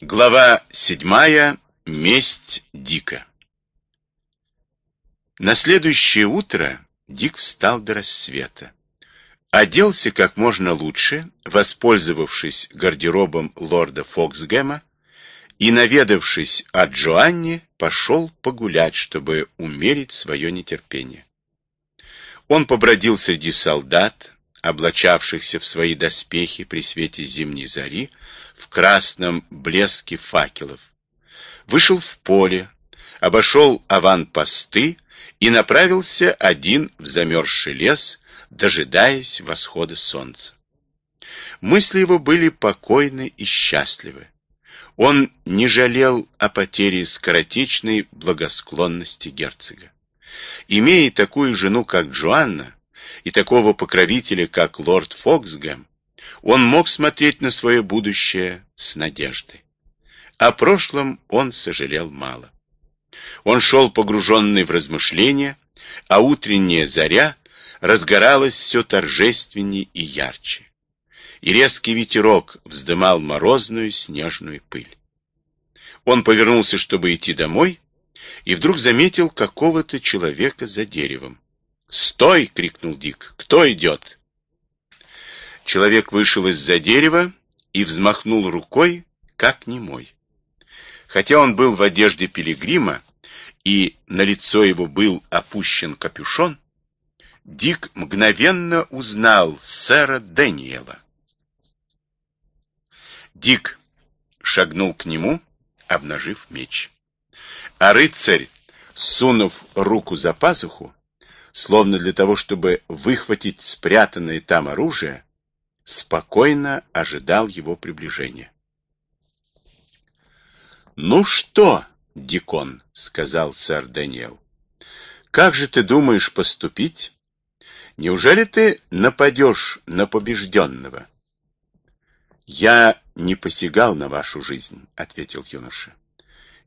Глава седьмая. Месть Дика. На следующее утро Дик встал до рассвета. Оделся как можно лучше, воспользовавшись гардеробом лорда Фоксгэма, и, наведавшись от Джоанни, пошел погулять, чтобы умерить свое нетерпение. Он побродил среди солдат, облачавшихся в свои доспехи при свете зимней зари, в красном блеске факелов. Вышел в поле, обошел аванпосты и направился один в замерзший лес, дожидаясь восхода солнца. Мысли его были покойны и счастливы. Он не жалел о потере скоротечной благосклонности герцога. Имея такую жену, как Джоанна, и такого покровителя, как лорд Фоксгэм, он мог смотреть на свое будущее с надеждой. О прошлом он сожалел мало. Он шел погруженный в размышления, а утренняя заря разгоралась все торжественней и ярче. И резкий ветерок вздымал морозную снежную пыль. Он повернулся, чтобы идти домой, и вдруг заметил какого-то человека за деревом. «Стой!» — крикнул Дик. «Кто идет?» Человек вышел из-за дерева и взмахнул рукой, как немой. Хотя он был в одежде пилигрима, и на лицо его был опущен капюшон, Дик мгновенно узнал сэра Дэниела. Дик шагнул к нему, обнажив меч. А рыцарь, сунув руку за пазуху, словно для того, чтобы выхватить спрятанное там оружие, спокойно ожидал его приближения. «Ну что, Дикон», — сказал сэр Даниэл, — «как же ты думаешь поступить? Неужели ты нападешь на побежденного?» «Я не посягал на вашу жизнь», — ответил юноша.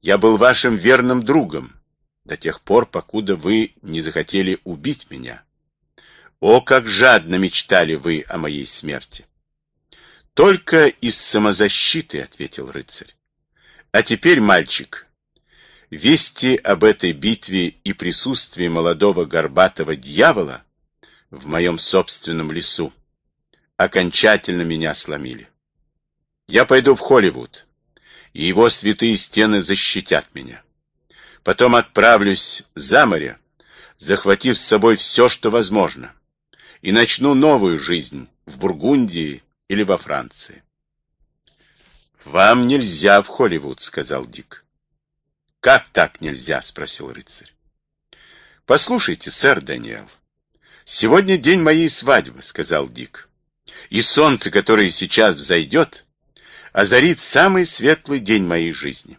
«Я был вашим верным другом, до тех пор, покуда вы не захотели убить меня. О, как жадно мечтали вы о моей смерти! Только из самозащиты, — ответил рыцарь. А теперь, мальчик, вести об этой битве и присутствии молодого горбатого дьявола в моем собственном лесу окончательно меня сломили. Я пойду в Холливуд, и его святые стены защитят меня. Потом отправлюсь за море, захватив с собой все, что возможно, и начну новую жизнь в Бургундии или во Франции. «Вам нельзя в Холливуд», — сказал Дик. «Как так нельзя?» — спросил рыцарь. «Послушайте, сэр Даниэл, сегодня день моей свадьбы», — сказал Дик. «И солнце, которое сейчас взойдет, озарит самый светлый день моей жизни.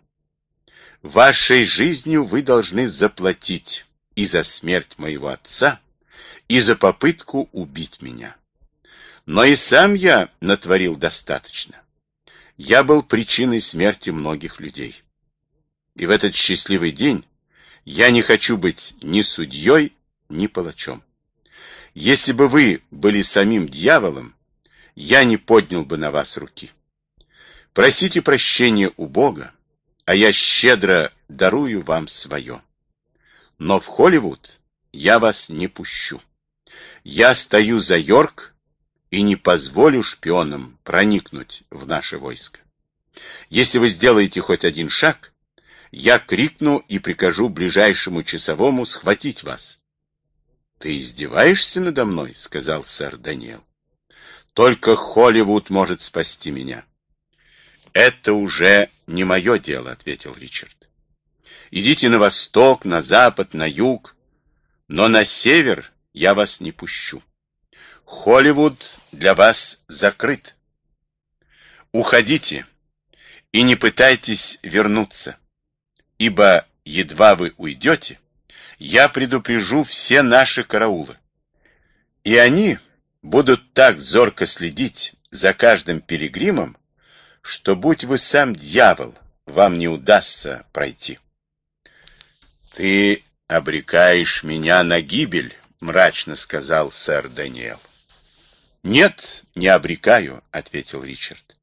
Вашей жизнью вы должны заплатить и за смерть моего отца, и за попытку убить меня. Но и сам я натворил достаточно. Я был причиной смерти многих людей. И в этот счастливый день я не хочу быть ни судьей, ни палачом. Если бы вы были самим дьяволом, я не поднял бы на вас руки. Просите прощения у Бога, а я щедро дарую вам свое. Но в Холливуд я вас не пущу. Я стою за Йорк и не позволю шпионам проникнуть в наше войско. Если вы сделаете хоть один шаг, я крикну и прикажу ближайшему часовому схватить вас. — Ты издеваешься надо мной? — сказал сэр Даниэл. — Только Холливуд может спасти меня. «Это уже не мое дело», — ответил Ричард. «Идите на восток, на запад, на юг, но на север я вас не пущу. Холливуд для вас закрыт. Уходите и не пытайтесь вернуться, ибо едва вы уйдете, я предупрежу все наши караулы, и они будут так зорко следить за каждым пилигримом, что будь вы сам дьявол, вам не удастся пройти. Ты обрекаешь меня на гибель, мрачно сказал сэр Даниэл. Нет, не обрекаю, ответил Ричард.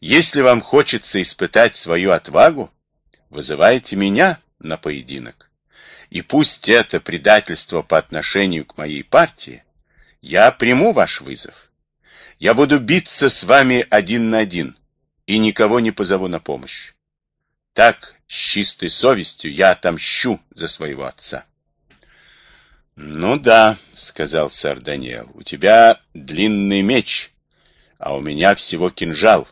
Если вам хочется испытать свою отвагу, вызывайте меня на поединок. И пусть это предательство по отношению к моей партии, я приму ваш вызов. Я буду биться с вами один на один и никого не позову на помощь. Так, с чистой совестью, я отомщу за своего отца. «Ну да», — сказал сэр Даниэл, — «у тебя длинный меч, а у меня всего кинжал».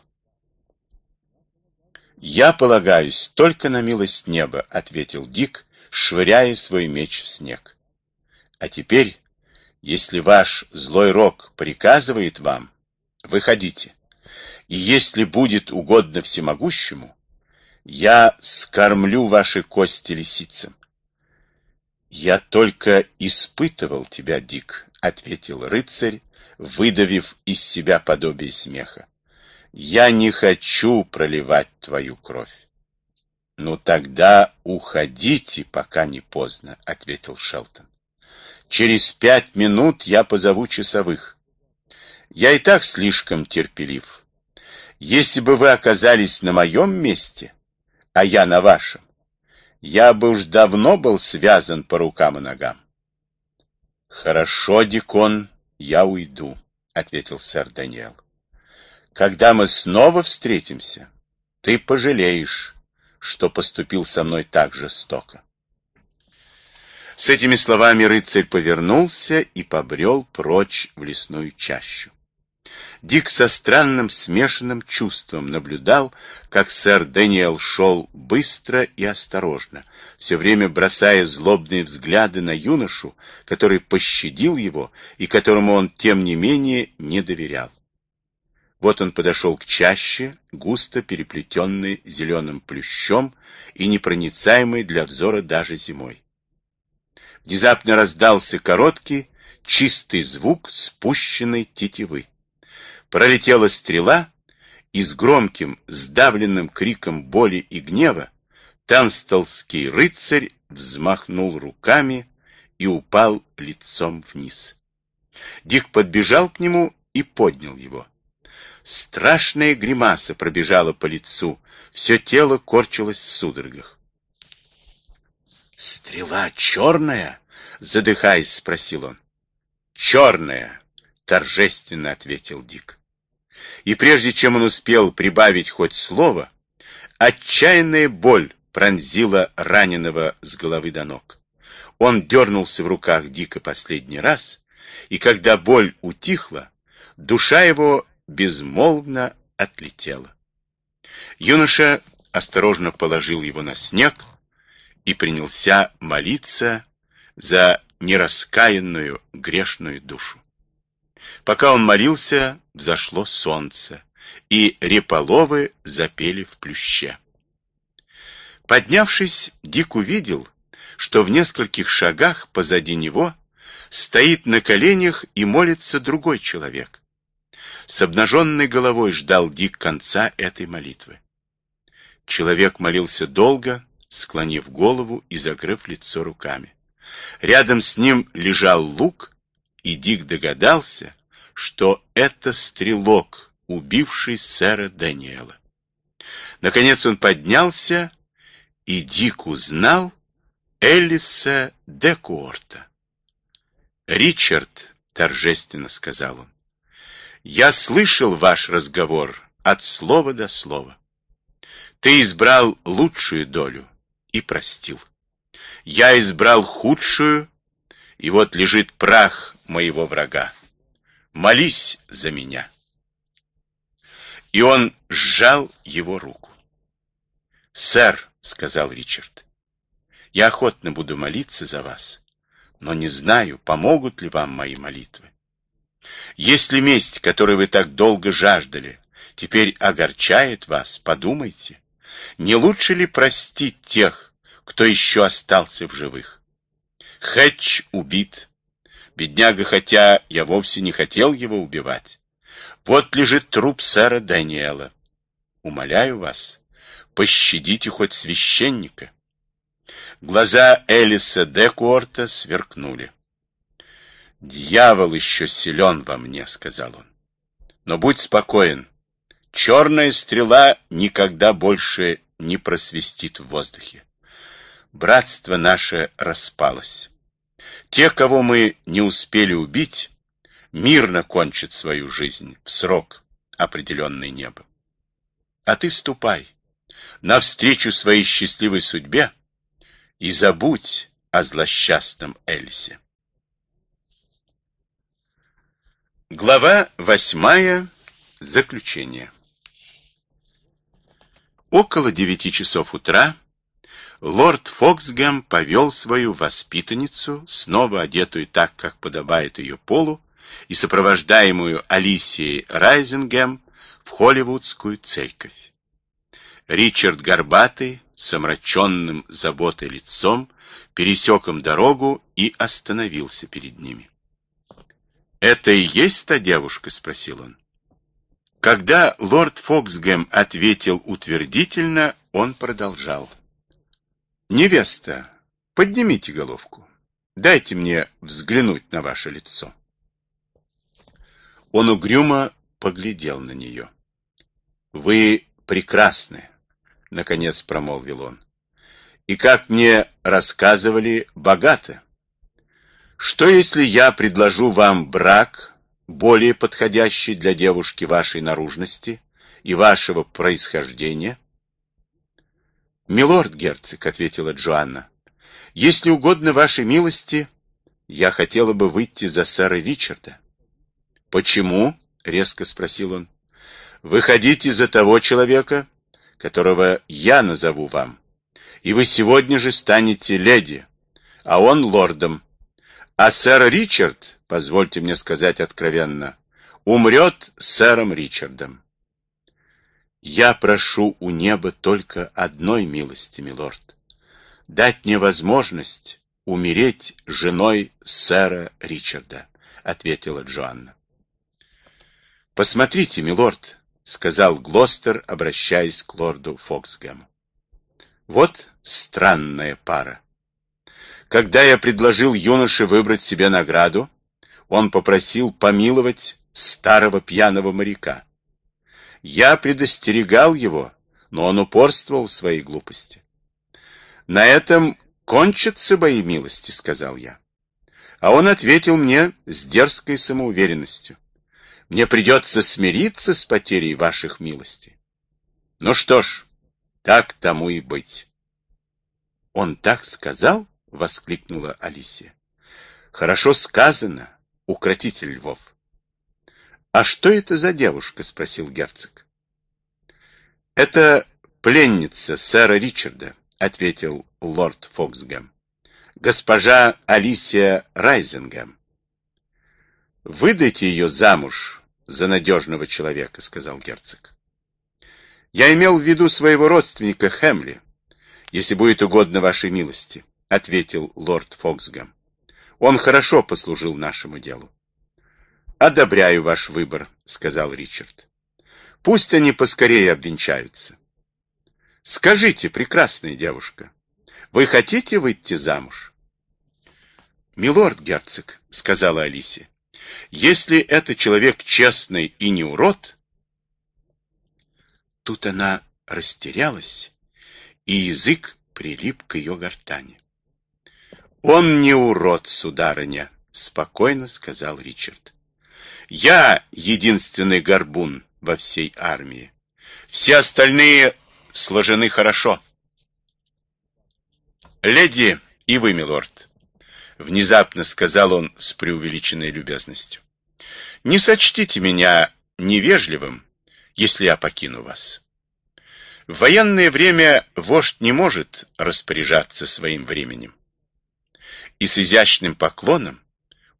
«Я полагаюсь только на милость неба», — ответил Дик, швыряя свой меч в снег. «А теперь, если ваш злой рок приказывает вам, выходите, и если будет угодно всемогущему, я скормлю ваши кости лисицам. «Я только испытывал тебя, Дик», — ответил рыцарь, выдавив из себя подобие смеха. «Я не хочу проливать твою кровь». «Ну тогда уходите, пока не поздно», — ответил Шелтон. «Через пять минут я позову часовых. Я и так слишком терпелив. Если бы вы оказались на моем месте, а я на вашем, я бы уж давно был связан по рукам и ногам. — Хорошо, Дикон, я уйду, — ответил сэр Даниэл. — Когда мы снова встретимся, ты пожалеешь, что поступил со мной так жестоко. С этими словами рыцарь повернулся и побрел прочь в лесную чащу. Дик со странным смешанным чувством наблюдал, как сэр Дэниел шел быстро и осторожно, все время бросая злобные взгляды на юношу, который пощадил его и которому он, тем не менее, не доверял. Вот он подошел к чаще, густо переплетенной зеленым плющом и непроницаемой для взора даже зимой. Внезапно раздался короткий, чистый звук спущенной тетивы. Пролетела стрела, и с громким, сдавленным криком боли и гнева Танстолский рыцарь взмахнул руками и упал лицом вниз. Дик подбежал к нему и поднял его. Страшная гримаса пробежала по лицу, все тело корчилось в судорогах. «Стрела черная?» — задыхаясь, спросил он. «Черная!» — торжественно ответил Дик и прежде чем он успел прибавить хоть слово, отчаянная боль пронзила раненого с головы до ног. Он дернулся в руках Дика последний раз, и когда боль утихла, душа его безмолвно отлетела. Юноша осторожно положил его на снег и принялся молиться за нераскаянную грешную душу. Пока он молился, взошло солнце, и реполовы запели в плюще. Поднявшись, Дик увидел, что в нескольких шагах позади него стоит на коленях и молится другой человек. С обнаженной головой ждал Дик конца этой молитвы. Человек молился долго, склонив голову и закрыв лицо руками. Рядом с ним лежал лук, и Дик догадался, что это стрелок, убивший сэра Даниэла. Наконец он поднялся, и Дик узнал Элиса де Куорта. «Ричард», — торжественно сказал он, — «я слышал ваш разговор от слова до слова. Ты избрал лучшую долю и простил. Я избрал худшую, и вот лежит прах моего врага молись за меня. И он сжал его руку. «Сэр», — сказал Ричард, — «я охотно буду молиться за вас, но не знаю, помогут ли вам мои молитвы. Если месть, которой вы так долго жаждали, теперь огорчает вас, подумайте, не лучше ли простить тех, кто еще остался в живых? Хэтч убит, Бедняга, хотя я вовсе не хотел его убивать. Вот лежит труп сэра Даниэла. Умоляю вас, пощадите хоть священника. Глаза Элиса Декуорта сверкнули. «Дьявол еще силен во мне», — сказал он. «Но будь спокоен. черная стрела никогда больше не просвистит в воздухе. Братство наше распалось. Те, кого мы не успели убить, мирно кончат свою жизнь в срок, определенный небом. А ты ступай навстречу своей счастливой судьбе и забудь о злосчастном Эльсе. Глава восьмая. Заключение. Около девяти часов утра лорд Фоксгэм повел свою воспитанницу, снова одетую так, как подобает ее полу, и сопровождаемую Алисией Райзингем в Холливудскую церковь. Ричард Горбатый с омраченным заботой лицом пересек им дорогу и остановился перед ними. «Это и есть та девушка?» — спросил он. Когда лорд Фоксгэм ответил утвердительно, он продолжал. «Невеста, поднимите головку. Дайте мне взглянуть на ваше лицо». Он угрюмо поглядел на нее. «Вы прекрасны», — наконец промолвил он. «И, как мне рассказывали, богаты. Что, если я предложу вам брак, более подходящий для девушки вашей наружности и вашего происхождения?» «Милорд герцог», — ответила Джоанна, — «если угодно вашей милости, я хотела бы выйти за сэра Ричарда». «Почему?» — резко спросил он. «Выходите за того человека, которого я назову вам, и вы сегодня же станете леди, а он лордом. А сэр Ричард, позвольте мне сказать откровенно, умрет сэром Ричардом. Я прошу у неба только одной милости, милорд. Дать мне возможность умереть женой сэра Ричарда, ответила Джоанна. Посмотрите, милорд, сказал Глостер, обращаясь к лорду Фоксгэму. Вот странная пара. Когда я предложил юноше выбрать себе награду, он попросил помиловать старого пьяного моряка. Я предостерегал его, но он упорствовал в своей глупости. На этом кончатся мои милости, сказал я. А он ответил мне с дерзкой самоуверенностью. Мне придется смириться с потерей ваших милостей. Ну что ж, так тому и быть. Он так сказал? — воскликнула Алисия. Хорошо сказано, укротитель львов. «А что это за девушка?» — спросил герцог. «Это пленница сэра Ричарда», — ответил лорд Фоксгэм. «Госпожа Алисия Райзингем». «Выдайте ее замуж за надежного человека», — сказал герцог. «Я имел в виду своего родственника Хемли, если будет угодно вашей милости», — ответил лорд Фоксгэм. «Он хорошо послужил нашему делу». «Одобряю ваш выбор», — сказал Ричард. «Пусть они поскорее обвенчаются». «Скажите, прекрасная девушка, вы хотите выйти замуж?» «Милорд герцог», — сказала Алисия, — «если это человек честный и не урод...» Тут она растерялась, и язык прилип к ее гортани. «Он не урод, сударыня», — спокойно сказал Ричард. Я единственный горбун во всей армии. Все остальные сложены хорошо. Леди и вы, милорд, внезапно сказал он с преувеличенной любезностью. Не сочтите меня невежливым, если я покину вас. В военное время вождь не может распоряжаться своим временем. И с изящным поклоном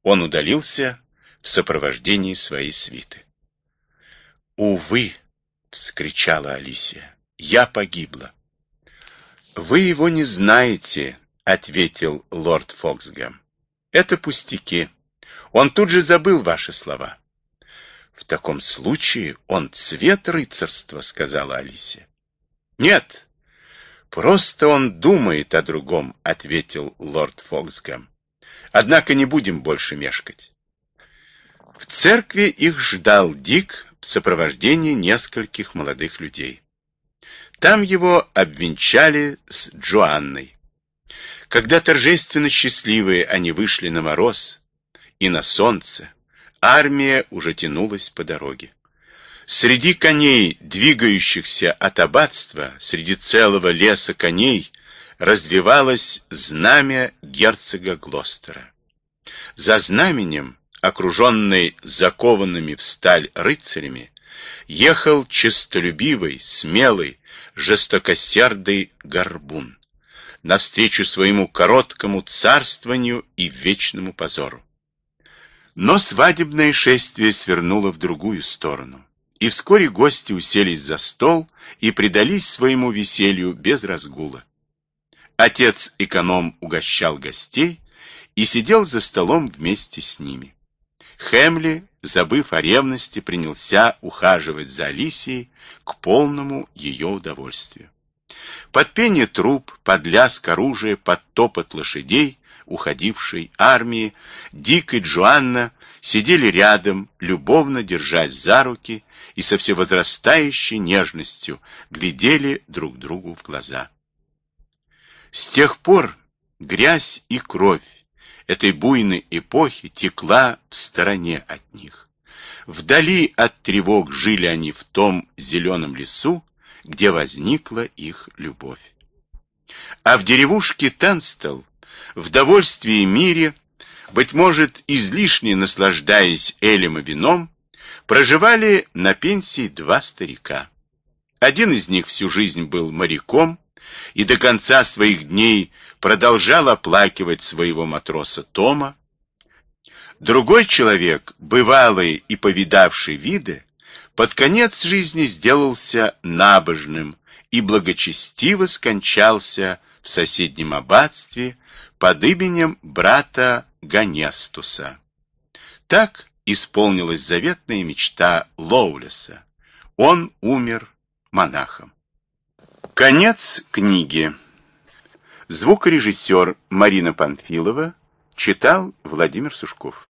он удалился в сопровождении своей свиты. «Увы!» — вскричала Алисия. «Я погибла». «Вы его не знаете», — ответил лорд Фоксгам. «Это пустяки. Он тут же забыл ваши слова». «В таком случае он цвет рыцарства», — сказала Алисия. «Нет, просто он думает о другом», — ответил лорд Фоксгам. «Однако не будем больше мешкать. В церкви их ждал Дик в сопровождении нескольких молодых людей. Там его обвенчали с Джоанной. Когда торжественно счастливые они вышли на мороз и на солнце, армия уже тянулась по дороге. Среди коней, двигающихся от аббатства, среди целого леса коней, развивалось знамя герцога Глостера. За знаменем, окруженный закованными в сталь рыцарями, ехал честолюбивый, смелый, жестокосердый горбун навстречу своему короткому царствованию и вечному позору. Но свадебное шествие свернуло в другую сторону, и вскоре гости уселись за стол и предались своему веселью без разгула. Отец-эконом угощал гостей и сидел за столом вместе с ними. Хемли, забыв о ревности, принялся ухаживать за Алисией к полному ее удовольствию. Под пение труб, под лязг оружия, под топот лошадей, уходившей армии, Дик и Джоанна сидели рядом, любовно держась за руки и со всевозрастающей нежностью глядели друг другу в глаза. С тех пор грязь и кровь этой буйной эпохи текла в стороне от них. Вдали от тревог жили они в том зеленом лесу, где возникла их любовь. А в деревушке Танстел, в довольстве и мире, быть может, излишне наслаждаясь элем и вином, проживали на пенсии два старика. Один из них всю жизнь был моряком и до конца своих дней продолжал оплакивать своего матроса Тома. Другой человек, бывалый и повидавший виды, под конец жизни сделался набожным и благочестиво скончался в соседнем аббатстве под именем брата Ганестуса. Так исполнилась заветная мечта Лоулеса. Он умер монахом. Конец книги. Звукорежиссер Марина Панфилова читал Владимир Сушков.